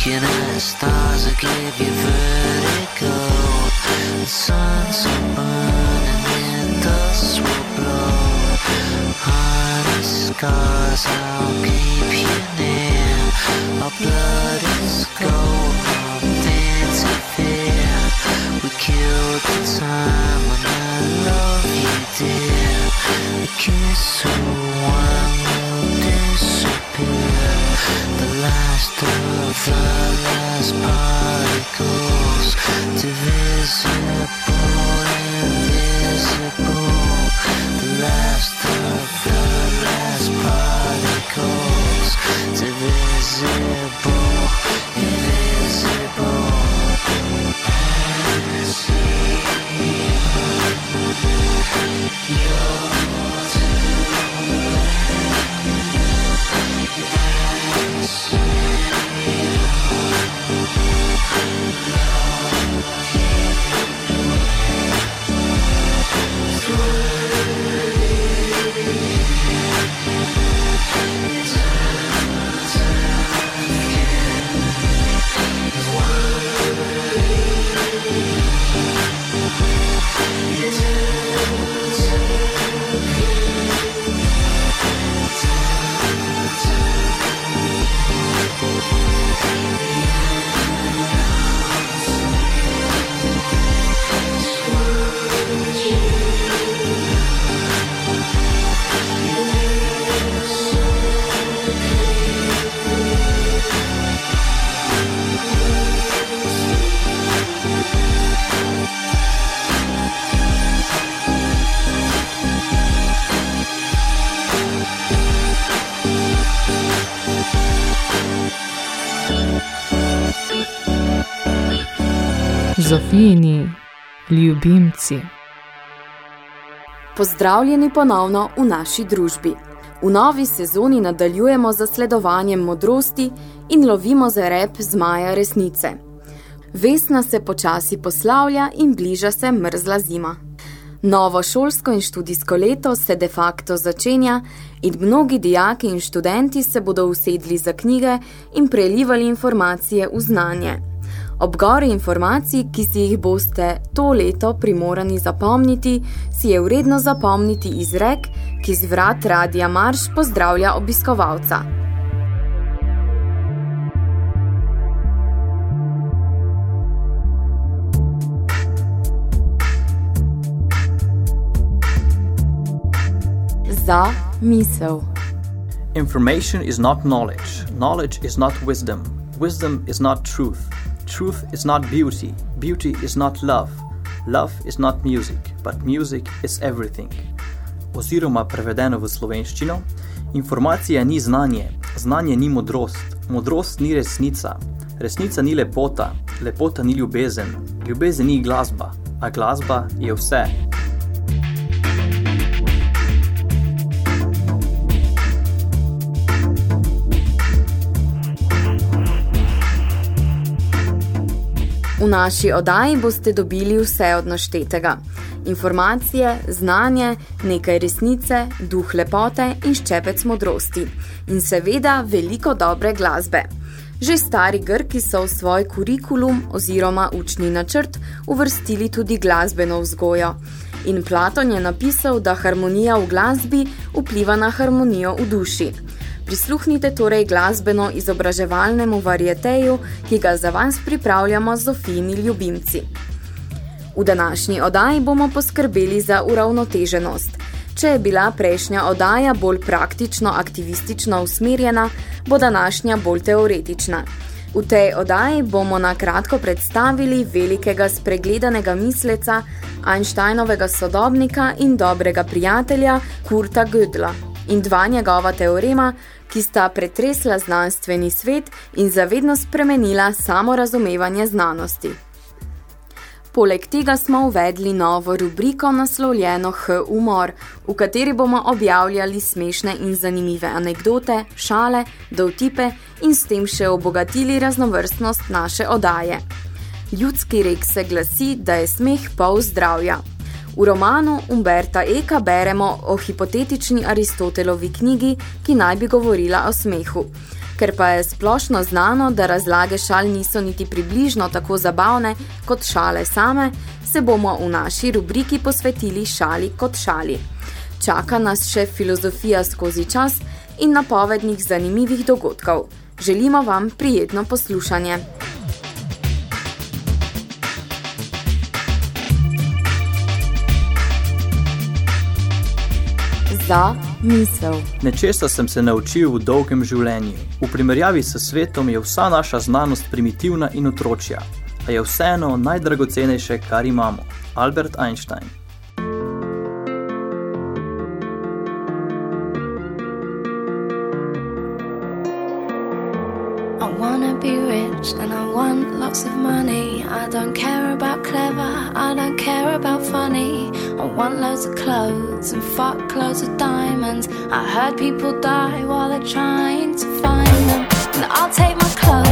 Looking at the stars that give you vertigo. The sun's burning dust will blow. Heart scars, I'll keep you near. Our blood is gold, I'll dance kill the time when I love you, dear. A kiss so one will disappear. The last of the last particles, divisible, invisible. The last of the last particles, divisible. Zofijini ljubimci. Pozdravljeni ponovno v naši družbi. V novi sezoni nadaljujemo zasledovanjem modrosti in lovimo za rep zmaja resnice. Vesna se počasi poslavlja in bliža se mrzla zima. Novo šolsko in študijsko leto se de facto začenja in mnogi dijaki in študenti se bodo usedli za knjige in prelivali informacije v znanje. Ob gori informacij, ki si jih boste to leto primorani zapomniti, si je vredno zapomniti izrek, ki z vrat Radija Marš pozdravlja obiskovalca. Za misel. Information is not knowledge. Knowledge is not wisdom. Wisdom is not truth. Truth is not beauty. Beauty is not love. Love is not music, but music is everything. Oziroma prevedeno v slovenščino, informacija ni znanje, znanje ni modrost, modrost ni resnica, resnica ni lepota, lepota ni ljubezen, ljubezen ni glasba, a glasba je vse. V naši oddaji boste dobili vse od naštetega. Informacije, znanje, nekaj resnice, duh lepote in ščepec modrosti. In seveda veliko dobre glasbe. Že stari Grki so v svoj kurikulum oziroma učni načrt uvrstili tudi glasbeno vzgojo. In Platon je napisal, da harmonija v glasbi vpliva na harmonijo v duši. Prisluhnite torej glasbeno izobraževalnemu varjeteju, ki ga za vas pripravljamo z Zofijini ljubimci. V današnji oddaji bomo poskrbeli za uravnoteženost. Če je bila prejšnja oddaja bolj praktično-aktivistično usmerjena, bo današnja bolj teoretična. V tej oddaji bomo na kratko predstavili velikega spregledanega misleca, Einsteinovega sodobnika in dobrega prijatelja Kurta Gödla in dva njegova teorema, ki sta pretresla znanstveni svet in zavedno spremenila samo razumevanje znanosti. Poleg tega smo uvedli novo rubriko naslovljeno H-umor, v kateri bomo objavljali smešne in zanimive anekdote, šale, dovtipe in s tem še obogatili raznovrstnost naše odaje. Ljudski rek se glasi, da je smeh pol zdravja. V romanu Umberta Eka beremo o hipotetični Aristotelovi knjigi, ki naj bi govorila o smehu. Ker pa je splošno znano, da razlage šal niso niti približno tako zabavne kot šale same, se bomo v naši rubriki posvetili šali kot šali. Čaka nas še filozofija skozi čas in napovednih zanimivih dogodkov. Želimo vam prijetno poslušanje. Za misel. Nečesa sem se naučil v dolgem življenju. V primerjavi s svetom je vsa naša znanost primitivna in otročja, a je vseeno najdragocenejše, kar imamo. Albert Einstein. Clothes and fuck loads of diamonds. I heard people die while they're trying to find them. And I'll take my clothes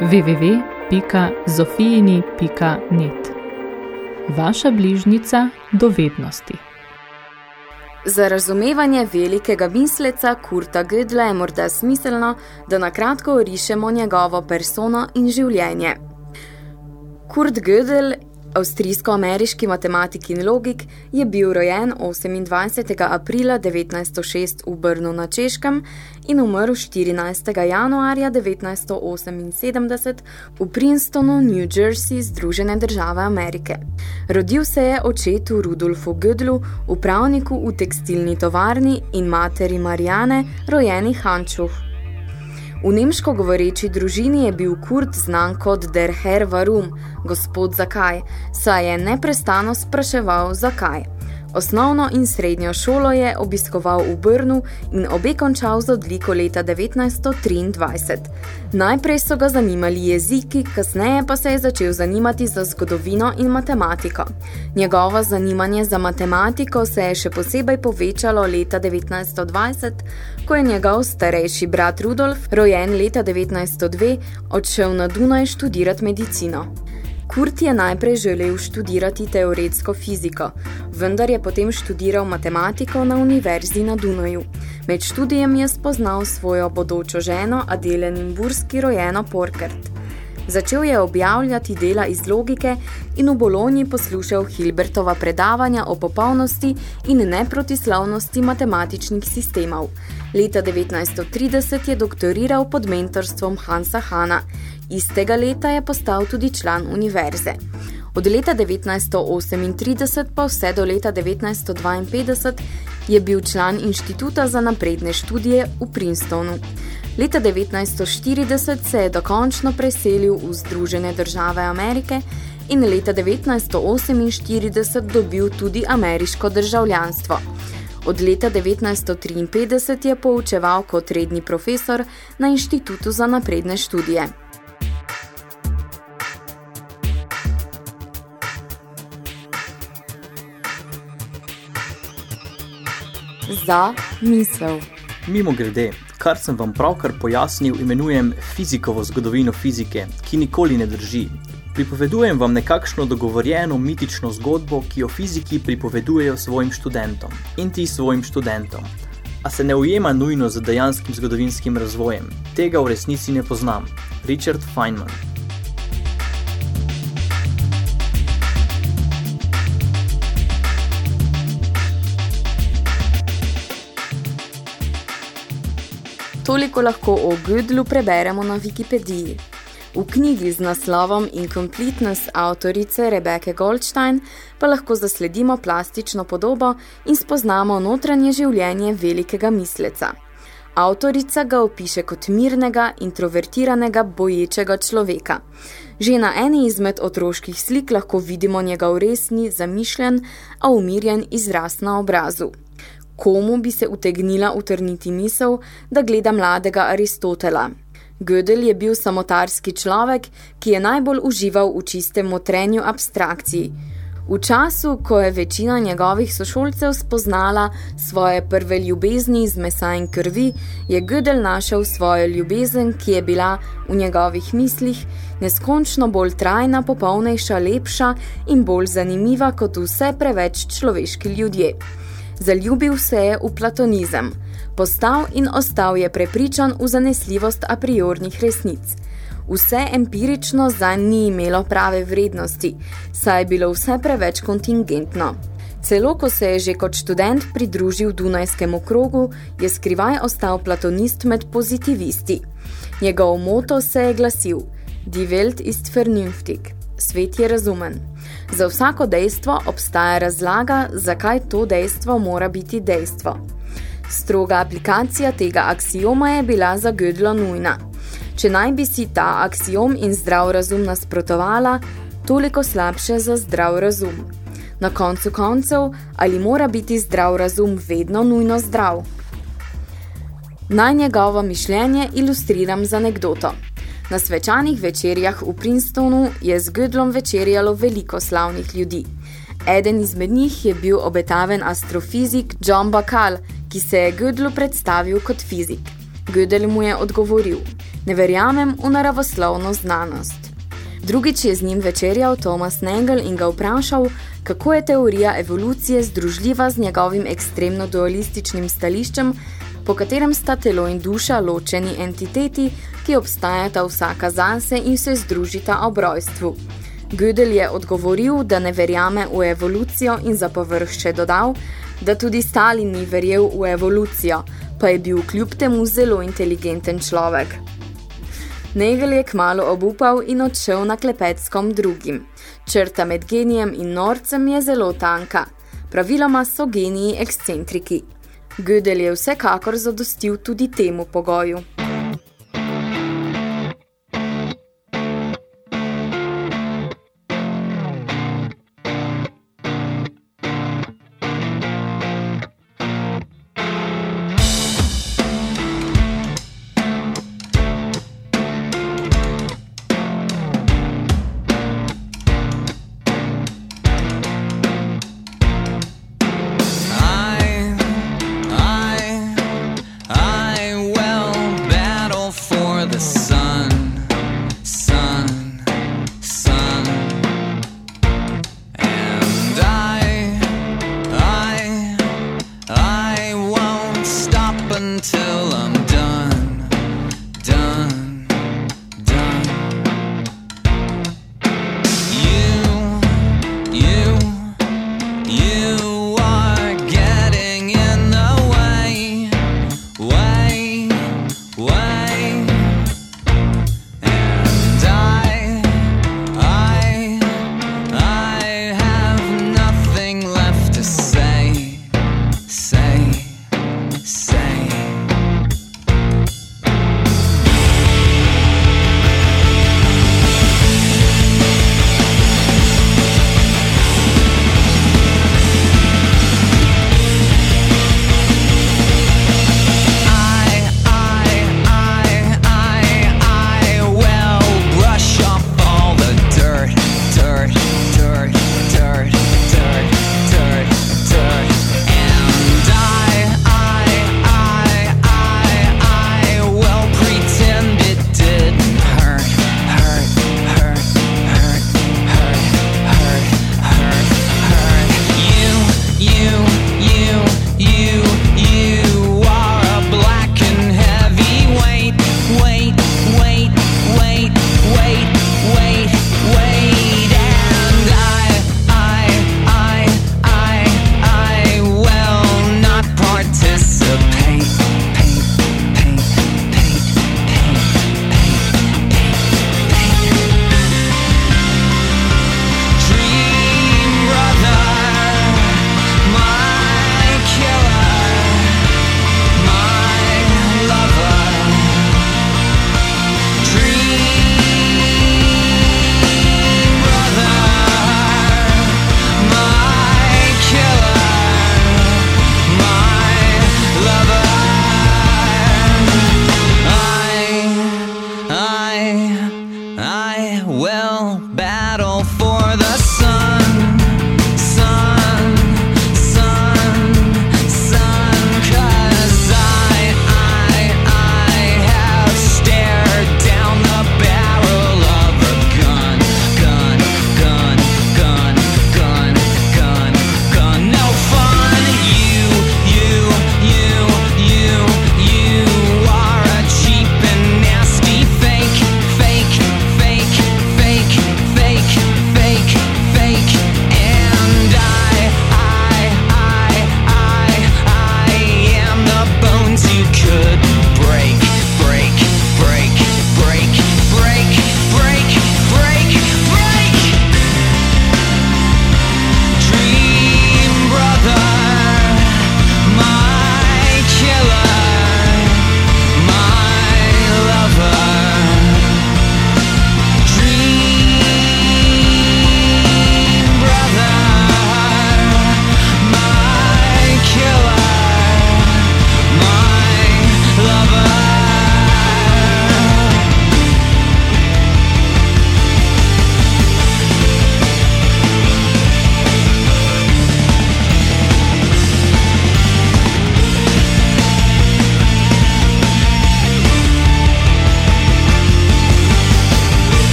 www.zofijini.net Vaša bližnica dovednosti. Za razumevanje velikega misleca Kurta Gödla je morda smiselno, da nakratko orišemo njegovo persono in življenje. Kurt Gödel, avstrijsko-ameriški matematik in logik, je bil rojen 28. aprila 1906 v Brnu na Češkem in umrl 14. januarja 1978 v Princetonu, New Jersey, Združene države Amerike. Rodil se je očetu Rudolfu Gödlu, upravniku v tekstilni tovarni in materi Marijane, rojeni Hančuh. V nemško govoreči družini je bil Kurt znan kot Der Herr Warum, gospod zakaj, saj je neprestano spraševal zakaj. Osnovno in srednjo šolo je obiskoval v Brnu in obe končal z odliko leta 1923. Najprej so ga zanimali jeziki, kasneje pa se je začel zanimati za zgodovino in matematiko. Njegovo zanimanje za matematiko se je še posebej povečalo leta 1920, ko je njegov starejši brat Rudolf, rojen leta 1902, odšel na Dunaj študirati medicino. Kurt je najprej želel študirati teoretsko fiziko, vendar je potem študiral matematiko na univerzi na Dunaju. Med študijem je spoznal svojo bodočo ženo Adele Nimburski rojeno Porkert. Začel je objavljati dela iz logike in v Bologni poslušal Hilbertova predavanja o popolnosti in neprotislavnosti matematičnih sistemov. Leta 1930 je doktoriral pod mentorstvom Hansa Hana. Istega leta je postal tudi član univerze. Od leta 1938 pa vse do leta 1952 je bil član Inštituta za napredne študije v Princetonu. Leta 1940 se je dokončno preselil v Združene države Amerike in leta 1948 dobil tudi ameriško državljanstvo. Od leta 1953 je poučeval kot redni profesor na Inštitutu za napredne študije. Za misel. Mimo grede, kar sem vam pravkar pojasnil, imenujem fizikovo zgodovino fizike, ki nikoli ne drži. Pripovedujem vam nekakšno dogovorjeno mitično zgodbo, ki jo fiziki pripovedujejo svojim študentom in ti svojim študentom. A se ne ujema nujno z dejanskim zgodovinskim razvojem. Tega v resnici ne poznam. Richard Feynman. Toliko lahko o Gödlu preberemo na Wikipediji. V knjigi z naslovom Incompleteness avtorice Rebeke Goldstein pa lahko zasledimo plastično podobo in spoznamo notranje življenje velikega misleca. Avtorica ga opiše kot mirnega, introvertiranega, boječega človeka. Že na eni izmed otroških slik lahko vidimo njegov resni, zamišljen, a umirjen izraz na obrazu. Komu bi se utegnila utrniti misel, da gleda mladega Aristotela? Gödel je bil samotarski človek, ki je najbolj užival v čistem motrenju abstrakcij. V času, ko je večina njegovih sošolcev spoznala svoje prve ljubezni iz mesa in krvi, je Gödel našel svojo ljubezen, ki je bila v njegovih mislih neskončno bolj trajna, popolnejša, lepša in bolj zanimiva kot vse preveč človeški ljudje. Zaljubil se je v platonizem. Postal in ostal je prepričan v zanesljivost a priornih resnic. Vse empirično zanj ni imelo prave vrednosti, saj je bilo vse preveč kontingentno. Celo ko se je že kot študent pridružil Dunajskemu krogu, je skrivaj ostal platonist med pozitivisti. Njegov moto se je glasil Die Welt ist vernünftig. Svet je razumen. Za vsako dejstvo obstaja razlaga, zakaj to dejstvo mora biti dejstvo. Stroga aplikacija tega aksioma je bila za Gödlo nujna. Če naj bi si ta aksiom in zdrav razum nasprotovala, toliko slabše za zdrav razum. Na koncu koncev, ali mora biti zdrav razum vedno nujno zdrav? Naj njegovo mišljenje ilustriram z anegdoto. Na svečanih večerjah v Princetonu je z Gödlom večerjalo veliko slavnih ljudi. Eden izmed njih je bil obetaven astrofizik John Bacall, ki se je Gödlu predstavil kot fizik. Gödel mu je odgovoril, ne verjamem v naravoslovno znanost. Drugič je z njim večerjal Thomas Nagel in ga vprašal, kako je teorija evolucije združljiva z njegovim ekstremno dualističnim stališčem, po katerem sta telo in duša ločeni entiteti, ki obstajata vsaka zase in se združita ob rojstvu. Gödel je odgovoril, da ne verjame v evolucijo in za povrh še dodal, da tudi Stalin ni verjel v evolucijo, pa je bil kljub temu zelo inteligenten človek. Negel je kmalo obupal in odšel na klepet s kom drugim. Črta med genijem in norcem je zelo tanka. Praviloma so geniji ekscentriki. Gödel je vsekakor zadostil tudi temu pogoju.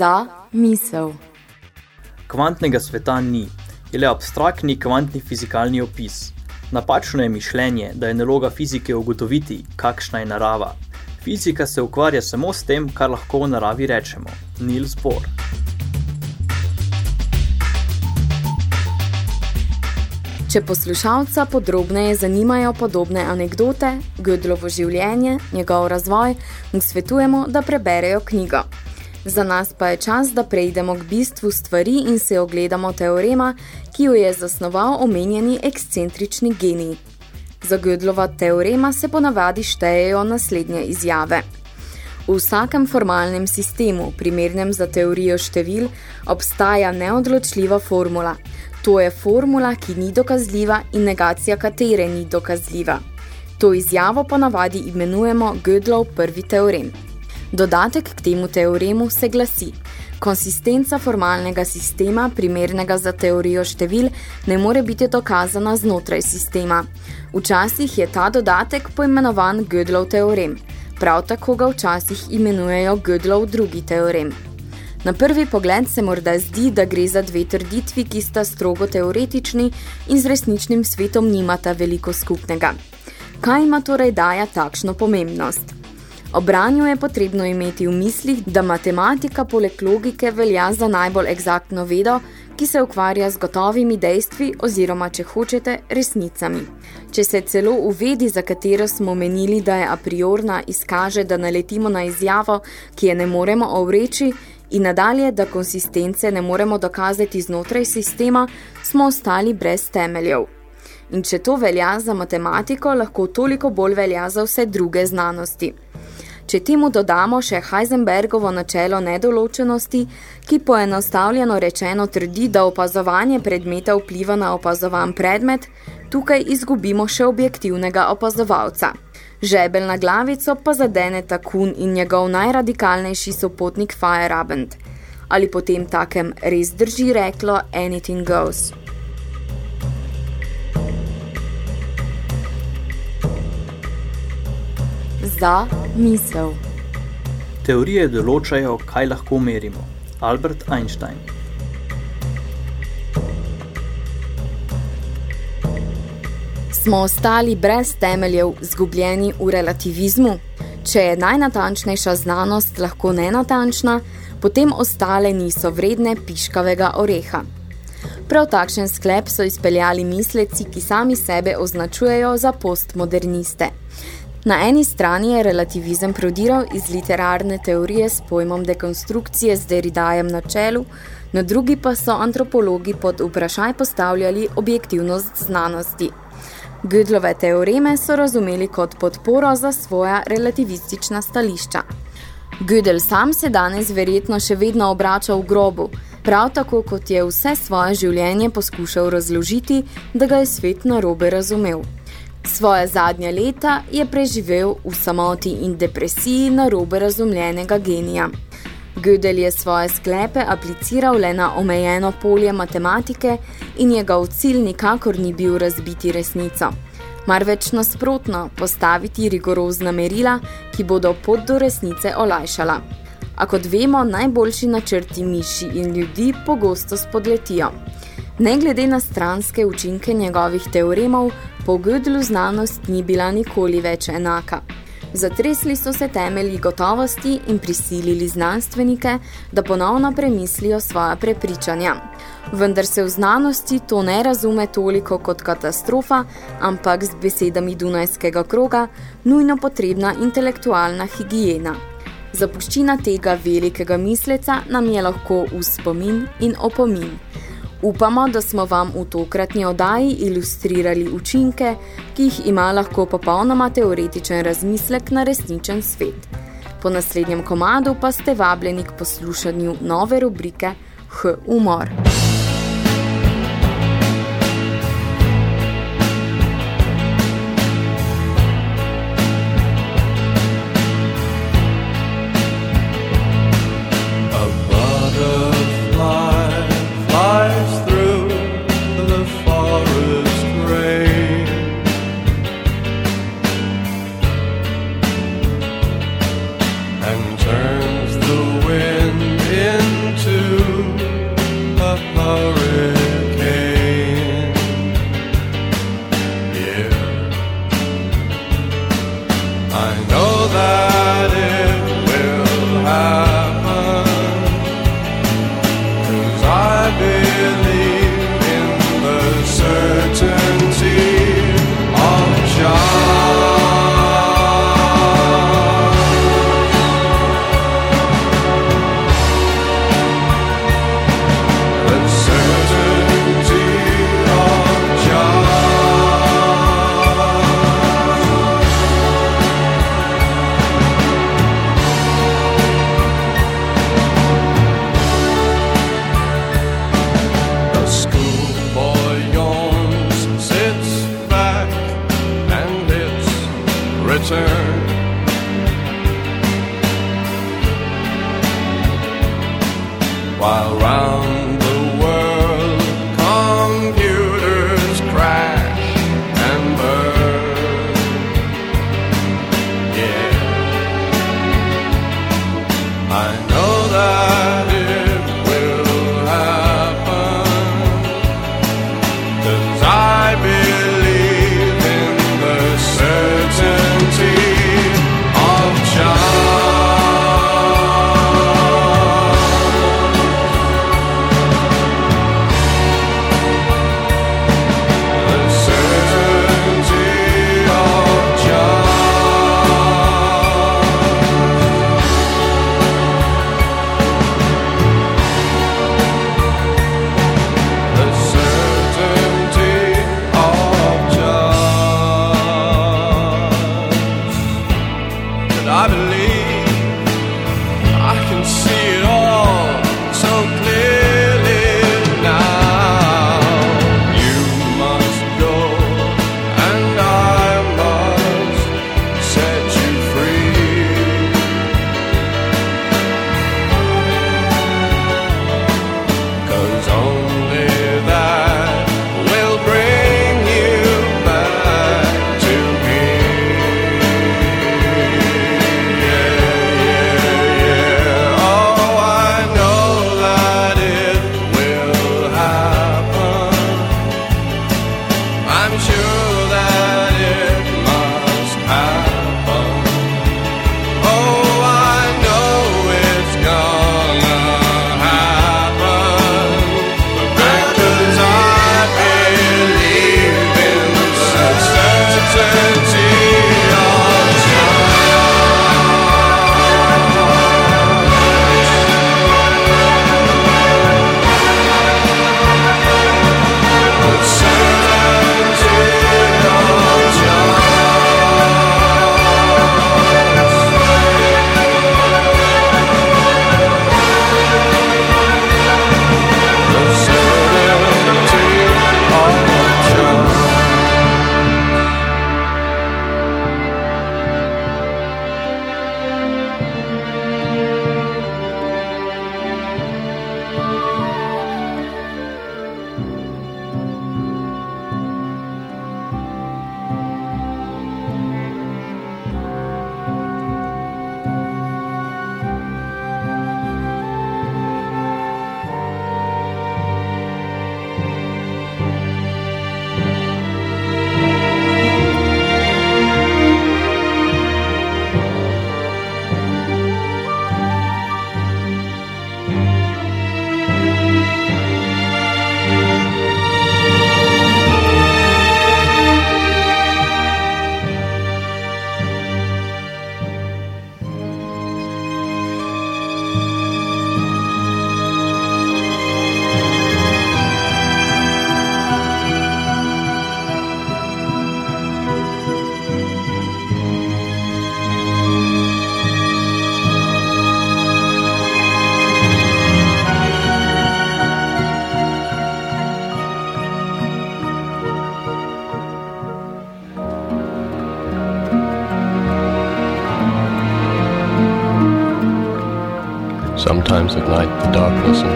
Za misel. Kvantnega sveta ni, je le abstraktni kvantni fizikalni opis. Napačno je mišljenje, da je naloga fizike ugotoviti, kakšna je narava. Fizika se ukvarja samo s tem, kar lahko v naravi rečemo. Niels Bohr. Če poslušalca podrobneje zanimajo podobne anekdote, Gödlovo življenje, njegov razvoj, mu svetujemo, da preberejo knjigo. Za nas pa je čas, da prejdemo k bistvu stvari in se ogledamo teorema, ki jo je zasnoval omenjeni ekscentrični genij. Za Gödlova teorema se ponavadi štejejo naslednje izjave. V vsakem formalnem sistemu, primernem za teorijo števil, obstaja neodločljiva formula. To je formula, ki ni dokazljiva in negacija katere ni dokazljiva. To izjavo ponavadi imenujemo Gödlov prvi teorem. Dodatek k temu teoremu se glasi. Konsistenca formalnega sistema, primernega za teorijo števil, ne more biti dokazana znotraj sistema. Včasih je ta dodatek poimenovan Gödlov teorem. Prav tako ga včasih imenujejo Gödlov drugi teorem. Na prvi pogled se morda zdi, da gre za dve trditvi, ki sta strogo teoretični in z resničnim svetom nimata veliko skupnega. Kaj ima torej daja takšno pomembnost? Obranju je potrebno imeti v mislih, da matematika poleg logike velja za najbolj egzaktno vedo, ki se ukvarja z gotovimi dejstvi oziroma, če hočete, resnicami. Če se celo v vedi, za katero smo menili, da je a priorna, izkaže, da naletimo na izjavo, ki je ne moremo ovreči, in nadalje, da konsistence ne moremo dokazati znotraj sistema, smo ostali brez temeljev. In če to velja za matematiko, lahko toliko bolj velja za vse druge znanosti. Če temu dodamo še Heisenbergovo načelo nedoločenosti, ki poenostavljeno rečeno trdi, da opazovanje predmeta vpliva na opazovan predmet, tukaj izgubimo še objektivnega opazovalca. Žebel na glavico pa zadene Takun in njegov najradikalnejši sopotnik Feyerabend. Ali potem takem res drži reklo Anything Goes. Za misel. Teorije določajo, kaj lahko merimo. Albert Einstein. Smo ostali brez temeljev, zgubljeni v relativizmu? Če je najnatančnejša znanost lahko nenatančna, potem ostale niso vredne piškavega oreha. Prav takšen sklep so izpeljali misleci, ki sami sebe označujejo za postmoderniste. Na eni strani je relativizem prodiral iz literarne teorije s pojmom dekonstrukcije z Derridajem na čelu, na drugi pa so antropologi pod vprašaj postavljali objektivnost znanosti. Gödlove teoreme so razumeli kot podporo za svoja relativistična stališča. Gödel sam se danes verjetno še vedno obrača v grobu, prav tako kot je vse svoje življenje poskušal razložiti, da ga je svet narobe razumel. Svoje zadnje leta je preživel v samoti in depresiji narobe razumljenega genija. Gödel je svoje sklepe apliciral le na omejeno polje matematike in njegov cilj nikakor ni bil razbiti resnico. Marveč nasprotno postaviti rigorozna merila, ki bodo pot do resnice olajšala. A kot vemo, najboljši načrti miši in ljudi pogosto spodletijo. Ne glede na stranske učinke njegovih teoremov, po Gödlu znanost ni bila nikoli več enaka. Zatresli so se temelji gotovosti in prisilili znanstvenike, da ponovno premislijo svoja prepričanja. Vendar se v znanosti to ne razume toliko kot katastrofa, ampak z besedami Dunajskega kroga nujno potrebna intelektualna higijena. Zapuščina tega velikega misleca nam je lahko v spomin in opomin. Upamo, da smo vam v tokratni odaji ilustrirali učinke, ki jih ima lahko popolnoma teoretičen razmislek na resničen svet. Po naslednjem komadu pa ste vabljeni k poslušanju nove rubrike H-Umor. A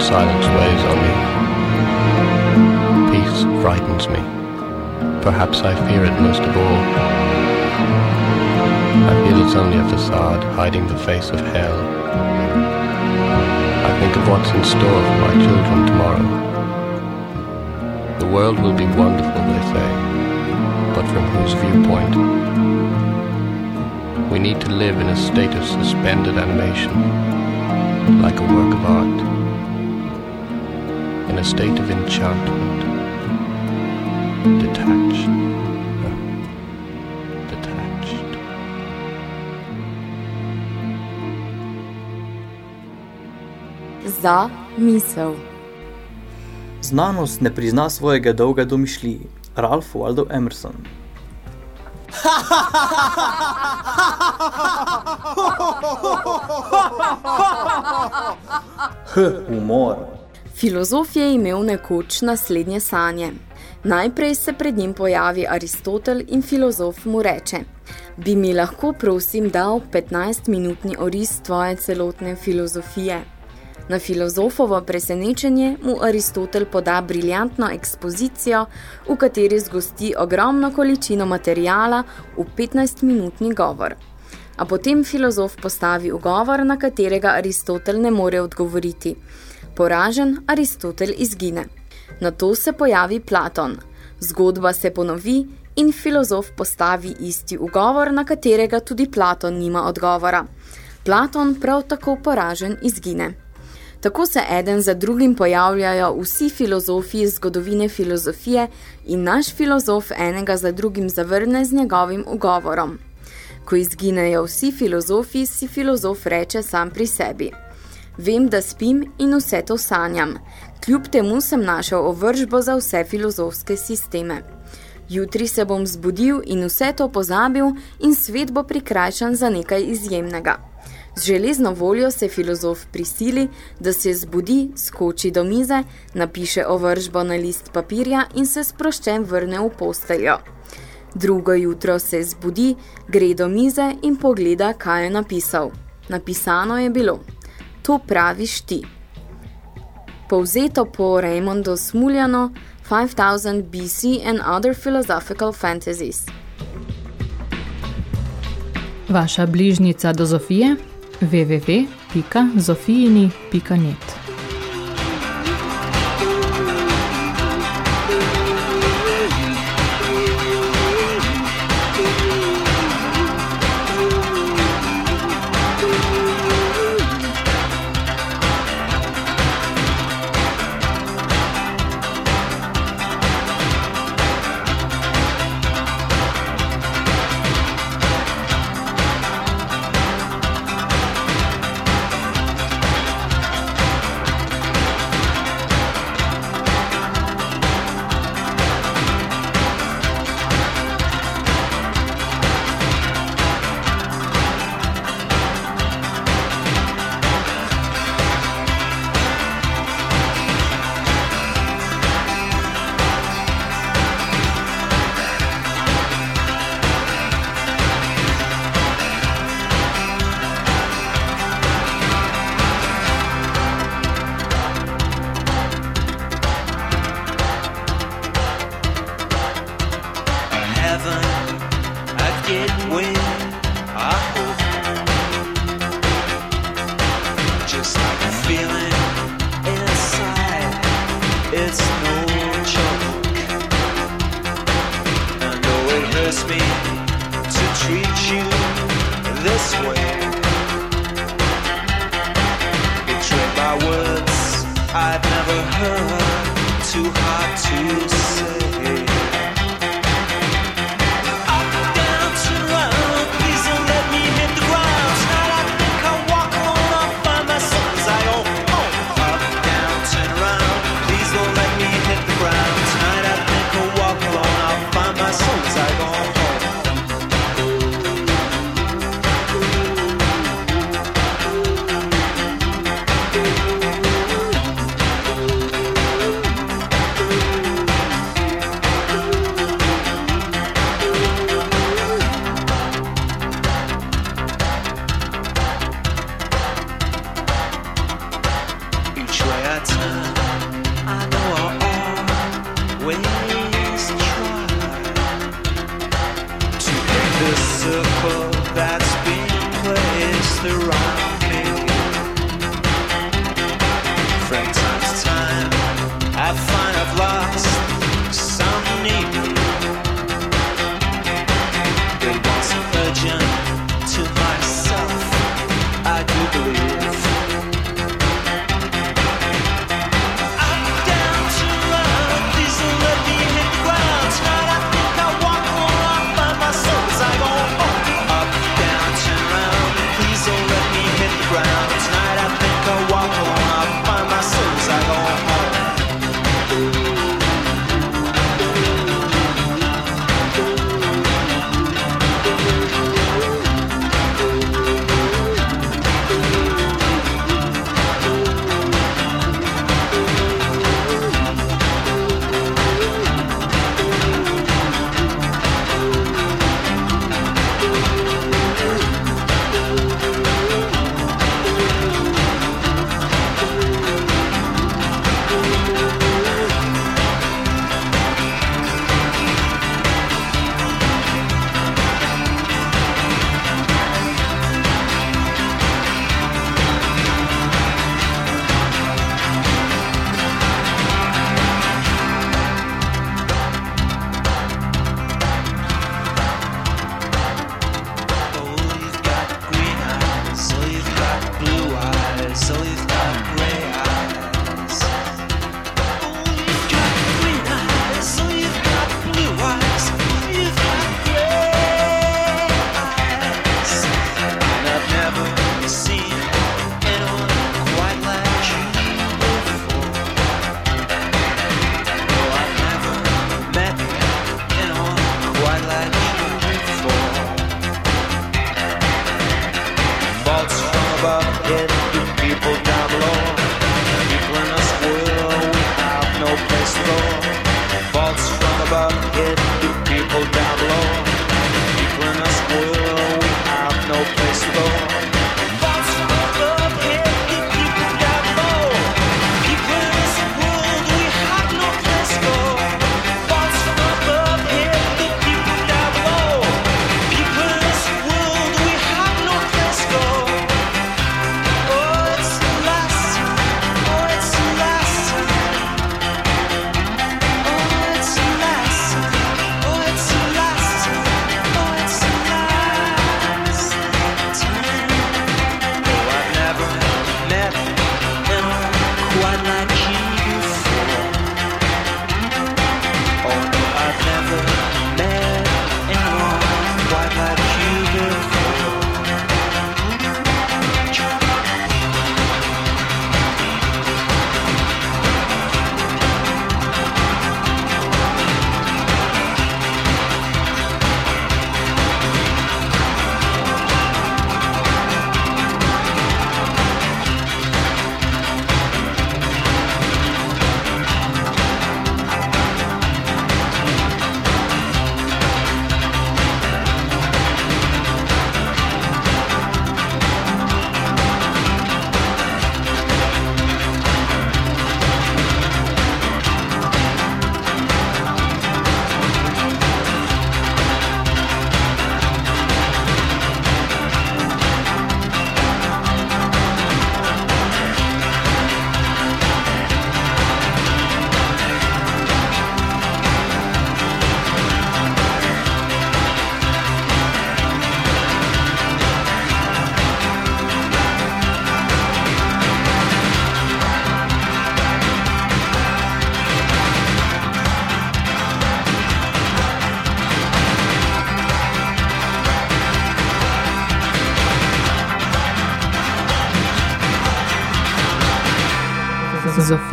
silence weighs on me. Peace frightens me. Perhaps I fear it most of all. I feel it's only a facade hiding the face of hell. I think of what's in store for my children tomorrow. The world will be wonderful, they say, but from whose viewpoint? We need to live in a state of suspended animation like a work of art, in a state of enchantment, detached, detached. Za misel. Znanost ne prizna svojega dolga domišljiji. Ralph Waldo Emerson. H, humor. Filozof je imel nekoč naslednje sanje. Najprej se pred njim pojavi Aristotel in filozof mu reče, bi mi lahko prosim dal 15-minutni oris tvoje celotne filozofije. Na filozofovo presenečenje mu Aristotel poda briljantno ekspozicijo, v kateri zgosti ogromno količino materijala v 15-minutni govor. A potem filozof postavi ugovor, na katerega Aristotel ne more odgovoriti. Poražen Aristotel izgine. Na to se pojavi Platon. Zgodba se ponovi in filozof postavi isti ugovor, na katerega tudi Platon nima odgovora. Platon prav tako poražen izgine. Tako se eden za drugim pojavljajo vsi filozofi iz zgodovine filozofije in naš filozof enega za drugim zavrne z njegovim ugovorom. Ko izginejo vsi filozofi, si filozof reče sam pri sebi. Vem, da spim in vse to sanjam. Kljub temu sem našel ovržbo za vse filozofske sisteme. Jutri se bom zbudil in vse to pozabil in svet bo prikrajšan za nekaj izjemnega. Z železno voljo se filozof prisili, da se zbudi, skoči do mize, napiše ovržbo na list papirja in se sproščen vrne v posteljo. Drugo jutro se zbudi, gre do mize in pogleda, kaj je napisal. Napisano je bilo, to praviš ti. Povzeto po Raymondu Smuljano, 5000 BC and other philosophical fantasies. Vaša bližnica do Zofije www.zofijini.net heaven I'd get wind, I hope. Just like a feeling inside, it's no joke. I know it hurts me to treat you this way. Betrayed by words I'd never heard, too hard to say.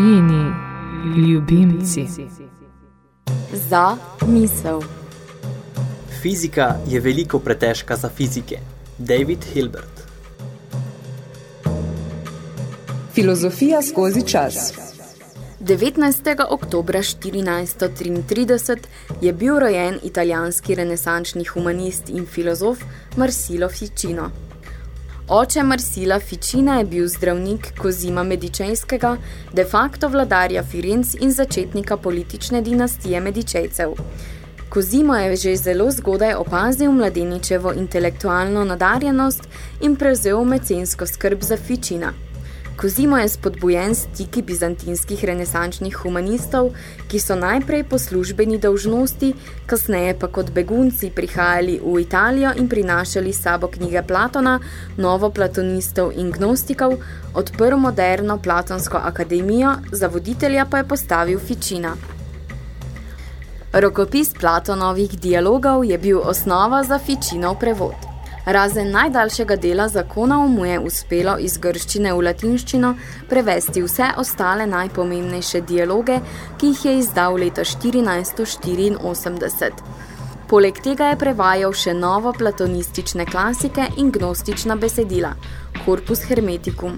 Zofijini ljubimci. Za misel. Fizika je veliko pretežka za fizike. David Hilbert. Filozofija skozi čas. 19. oktobra 1433 je bil rojen italijanski renesančni humanist in filozof Marsilo Ficino. Oče Marsila Ficina je bil zdravnik Kozima Medičejskega, de facto vladarja Firenc in začetnika politične dinastije Medičejcev. Kozimo je že zelo zgodaj opazil mladeničevo intelektualno nadarjenost in prevzel mecensko skrb za Ficina. Kozimo je spodbujen stiki bizantinskih renesančnih humanistov, ki so najprej po službeni dolžnosti, kasneje pa kot begunci prihajali v Italijo in prinašali sabo knjige Platona, novo platonistov in gnostikov, odprl moderno Platonsko akademijo, za voditelja pa je postavil Ficina. Rokopis Platonovih dialogov je bil osnova za Fičinov prevod. Razen najdaljšega dela zakonov mu je uspelo iz grščine v latinščino prevesti vse ostale najpomembnejše dialoge, ki jih je izdal leta 1484. Poleg tega je prevajal še novo platonistične klasike in gnostična besedila, Corpus Hermeticum.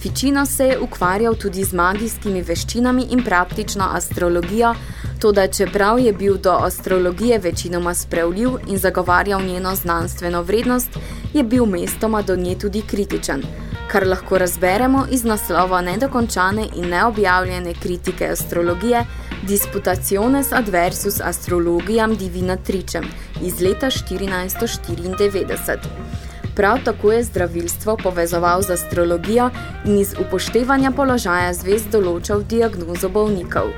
Ficino se je ukvarjal tudi z magijskimi veščinami in praktično astrologijo, toda čeprav je bil do astrologije večinoma sprevljiv in zagovarjal njeno znanstveno vrednost, je bil mestoma do nje tudi kritičen, kar lahko razberemo iz naslova nedokončane in neobjavljene kritike astrologije Disputationes adversus astrologiam divinatricem iz leta 1494. Prav tako je zdravilstvo povezoval z astrologijo in iz upoštevanja položaja zvezd določal diagnozo bolnikov.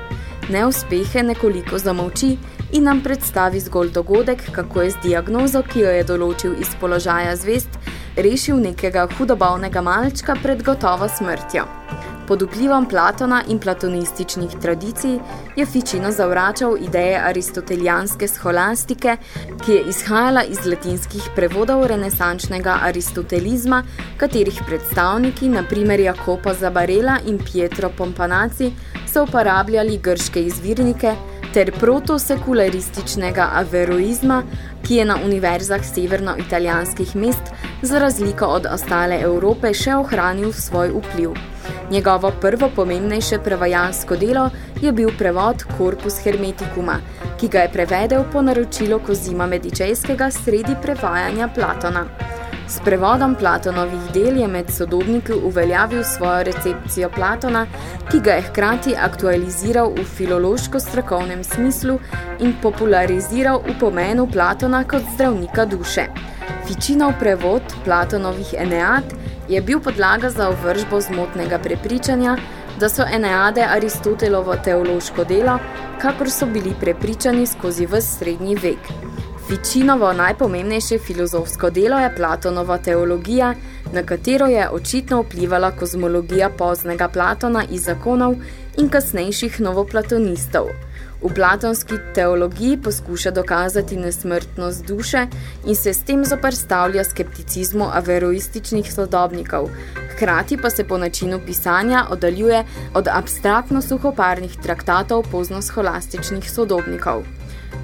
Neuspehe nekoliko zamolči in nam predstavi zgolj dogodek, kako je z diagnozo, ki jo je določil iz položaja zvezd, rešil nekega hudobavnega malčka pred gotovo smrtjo. Pod vplivom Platona in platonističnih tradicij je Ficino zavračal ideje aristotelijanske scholastike, ki je izhajala iz latinskih prevodov renesančnega aristotelizma, katerih predstavniki, na primer Jacopo Zabarela in Pietro Pompanaci, so uporabljali grške izvirnike ter protosekularističnega averoizma, ki je na univerzah severno-italijanskih mest za razliko od ostale Evrope še ohranil svoj vpliv. Njegovo prvo pomembnejše prevajalsko delo je bil prevod Corpus Hermeticuma, ki ga je prevedel po naročilo Kozima Medičejskega sredi prevajanja Platona. S prevodom Platonovih del je med sodobniki uveljavil svojo recepcijo Platona, ki ga je hkrati aktualiziral v filološko-strokovnem smislu in populariziral v pomenu Platona kot zdravnika duše. Fičinov prevod Platonovih Enead je bil podlaga za ovržbo zmotnega prepričanja, da so Eneade Aristotelovo teološko delo, kakor so bili prepričani skozi ves srednji vek. Ficinovo najpomembnejše filozofsko delo je Platonova teologija, na katero je očitno vplivala kozmologija poznega Platona iz zakonov in kasnejših novoplatonistov. V platonski teologiji poskuša dokazati nesmrtnost duše in se s tem zoprstavlja skepticizmu averoističnih sodobnikov, hkrati pa se po načinu pisanja oddaljuje od abstraktno suhoparnih traktatov poznoscholastičnih sodobnikov.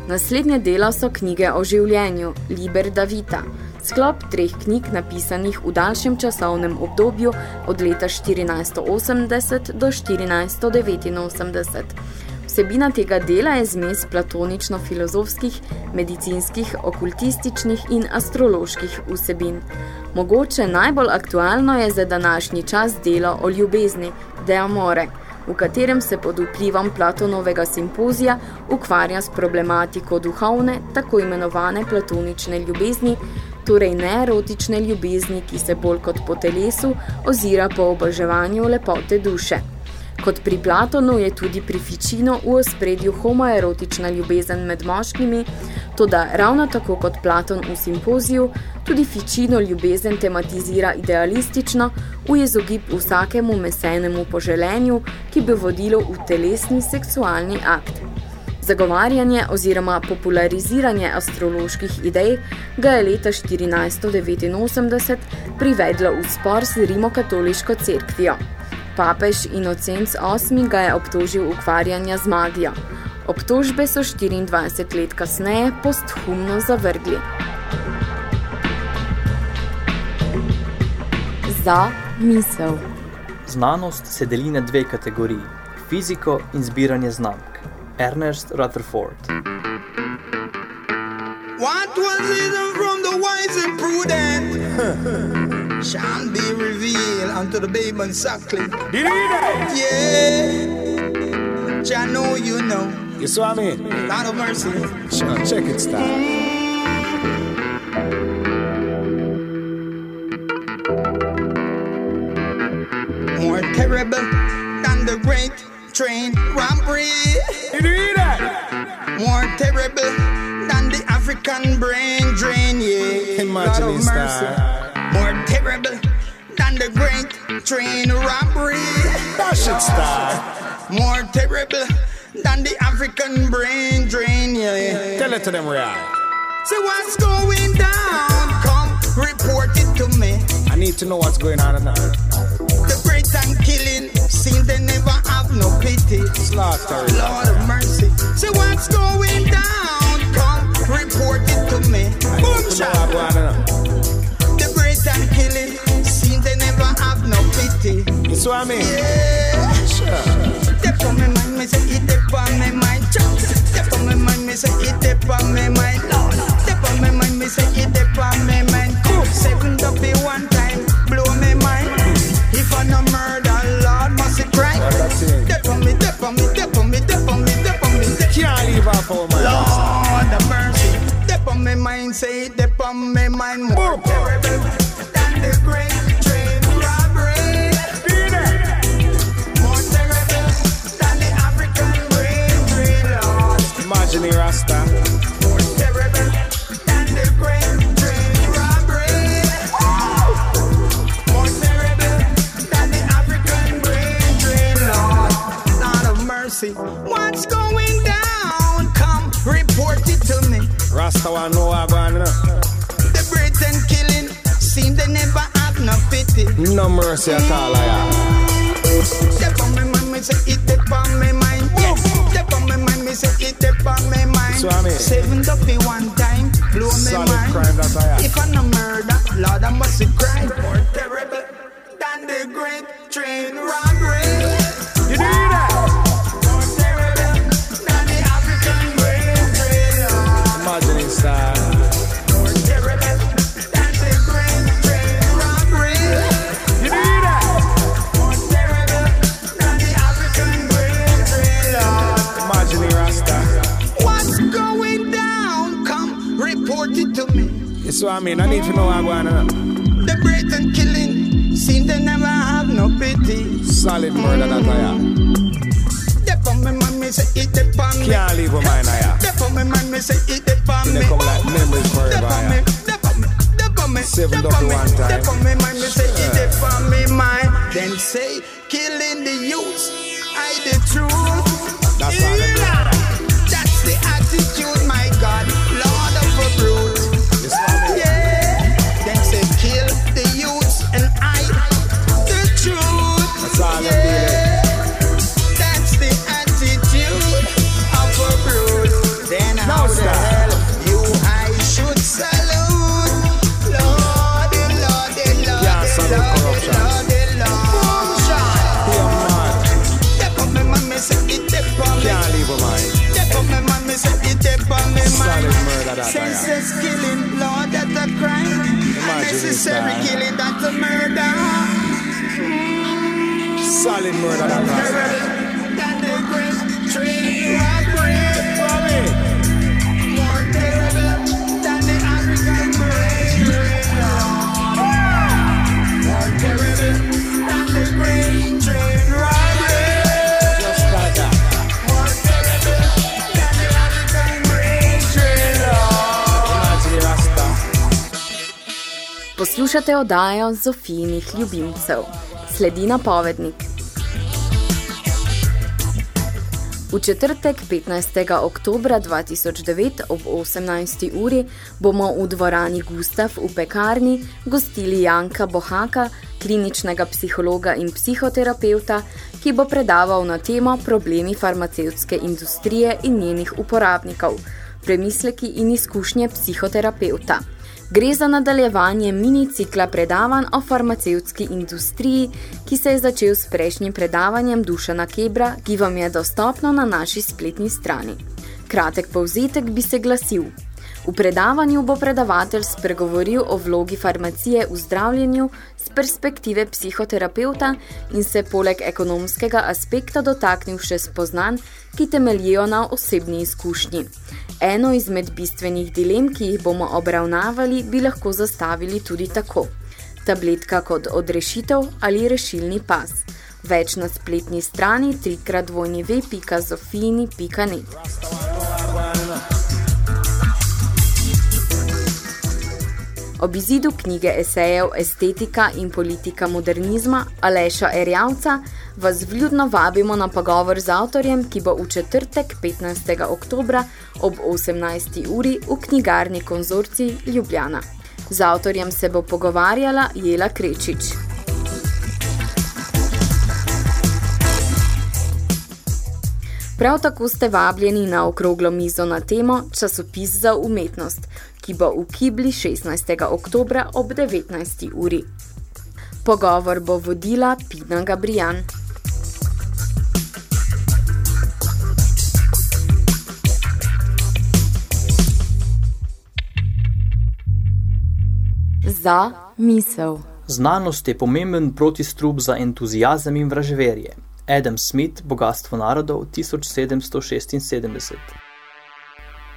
Naslednje dela so knjige o življenju, Liber Davita, sklop treh knjig napisanih v daljšem časovnem obdobju od leta 1480 do 1489. Vsebina tega dela je zmes platonično-filozofskih, medicinskih, okultističnih in astroloških vsebin. Mogoče najbolj aktualno je za današnji čas delo o ljubezni, De Amore, v katerem se pod vplivom Platonovega simpozija ukvarja s problematiko duhovne, tako imenovane platonične ljubezni, torej neerotične ljubezni, ki se bolj kot po telesu ozira po oboževanju lepote duše. Kot pri Platonu je tudi pri Ficino v ospredju homoerotična ljubezen med moškimi, toda ravno tako kot Platon v simpoziju, tudi Ficino ljubezen tematizira idealistično v izogib vsakemu mesenemu poželenju, ki bi vodilo v telesni seksualni akt. Zagovarjanje oziroma populariziranje astroloških idej ga je leta 1489 privedlo v spor z rimokatoliško cerkvijo. Papež Inocenc VIII ga je obtožil ukvarjanja z magijo. Obtožbe so 24 let kasneje posthumno zavrgli. Za misel. Znanost se deli na dve kategoriji, fiziko in zbiranje znamk. Ernest Rutherford. What was hidden from the wise and prudent shall be revealed unto the babe and suckling. Did he that? Yeah. Jah know you know. You saw me? God of mercy. Sure, check it, star. More terrible than the great train robbery. Did you hear that? More terrible than the African brain drain, yeah. Imagine God of mercy. star. More terrible than the great train robbery. It, star. More terrible than the African brain drain, yeah. Tell it to them, real. So what's going down? Come report it to me. I need to know what's going on now. The great and killing seem they never have no pity. Slaughter. Lord of mercy. So what's going down? Come report it to me. Boom shot. what's going on now. The great and killing pity. You saw me? Yeah. Sure. Step on me mind, me say it dip on me mind. Step on me mind, me say it dip on me mind. Lord. Step on me mind, me say it dip on me mind. Cool. Seven duffy one time, blow me mind. If I no murder, Lord must it cry. Step on me, step on me, step on me, step on me, step on me. Step Can't leave off our mind. Lord have mercy. Step on me mind, say it dip on me mind. More terrible It, Rasta. Than the than the African Lord. Lord of mercy. What's going down? Come report it to me. Rasta want know what's going on. The Britain killing seem they never have no pity. No mercy at all, I have. Step on me mind, me say it dip on me mind. Yes. Step on me mind, me say it dip on me mind. So I mean- Seven duffy one time, blow Solid mind. crime that I have. If I no murder, Lord I must it cry. More terrible than the great train robbery. So I mean. I need to know how going on. The Britain killing seem they never have no pity. Solid murder that I am. Can't leave a man here. Depend me, man. Me say it depend me. They come like memories forever. Depend me, depend time. Then say killing the youth, I the truth. Poslušate oddajo Zofijinih ljubimcev. Sledi napovednik. V četrtek 15. oktobra 2009 ob 18. uri bomo v dvorani Gustav v pekarni gostili Janka Bohaka, kliničnega psihologa in psihoterapeuta, ki bo predaval na temo problemi farmacevtske industrije in njenih uporabnikov, premisleki in izkušnje psihoterapeuta. Gre za nadaljevanje minicikla predavanj o farmacevtski industriji, ki se je začel s prejšnjim predavanjem Dušana Kebra, ki vam je dostopno na naši spletni strani. Kratek povzetek bi se glasil. V predavanju bo predavatelj spregovoril o vlogi farmacije v zdravljenju z perspektive psihoterapeuta in se poleg ekonomskega aspekta dotaknil še spoznan, ki temeljijo na osebni izkušnji. Eno izmed bistvenih dilem, ki jih bomo obravnavali, bi lahko zastavili tudi tako. Tabletka kot odrešitev ali rešilni pas. Več na spletni strani www.zofini.net. Ob izidu knjige esejev Estetika in politika modernizma Aleša Erjavca vas vljudno vabimo na pogovor z avtorjem, ki bo v četrtek 15. oktobra ob 18. uri v knjigarni konzorcij Ljubljana. Z avtorjem se bo pogovarjala Jela Krečič. Prav tako ste vabljeni na okroglo mizo na temo Časopis za umetnost, ki bo v Kibli 16. oktobra ob 19. uri. Pogovor bo vodila Pina Gabrijan. Za misel. Znanost je pomemben protistrup za entuzijazem in vraževerje. Adam Smith, Bogatstvo narodov, 1776.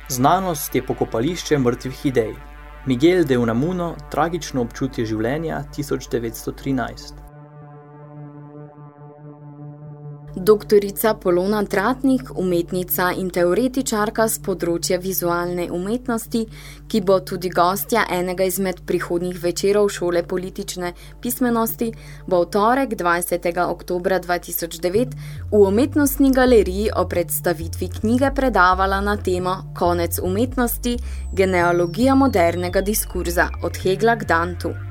Znanost je pokopališče mrtvih idej. Miguel de Unamuno, Tragično občutje življenja, 1913. Doktorica Polona Tratnik, umetnica in teoretičarka z področja vizualne umetnosti, ki bo tudi gostja enega izmed prihodnjih večerov šole politične pismenosti, bo v torek 20. oktobra 2009 v umetnostni galeriji o predstavitvi knjige predavala na temo Konec umetnosti – genealogija modernega diskurza od Hegla k Dantu.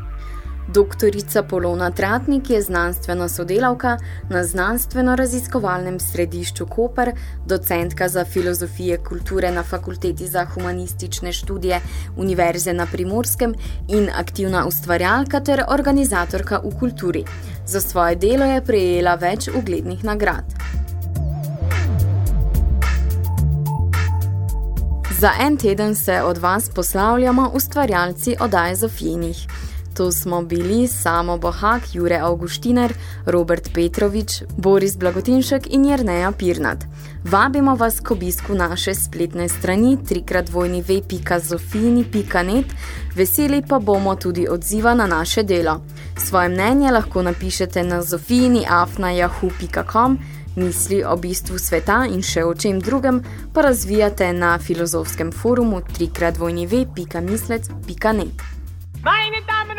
Doktorica Polona Tratnik je znanstvena sodelavka na znanstveno-raziskovalnem središču Koper, docentka za filozofije kulture na Fakulteti za humanistične študije Univerze na Primorskem in aktivna ustvarjalka ter organizatorka v kulturi. Za svoje delo je prejela več uglednih nagrad. Za en teden se od vas poslavljamo ustvarjalci odaj Zofijinih. To smo bili Samo Bohak, Jure Augustiner, Robert Petrovič, Boris Blagotinšek in Jerneja Pirnat. Vabimo vas k obisku naše spletne strani www.zofini.net, veseli pa bomo tudi odziva na naše delo. Svoje mnenje lahko napišete na zofini.afna.yahoo.com, misli o bistvu sveta in še o čem drugem pa razvijate na filozofskem forumu www.mislec.net. Meine Damen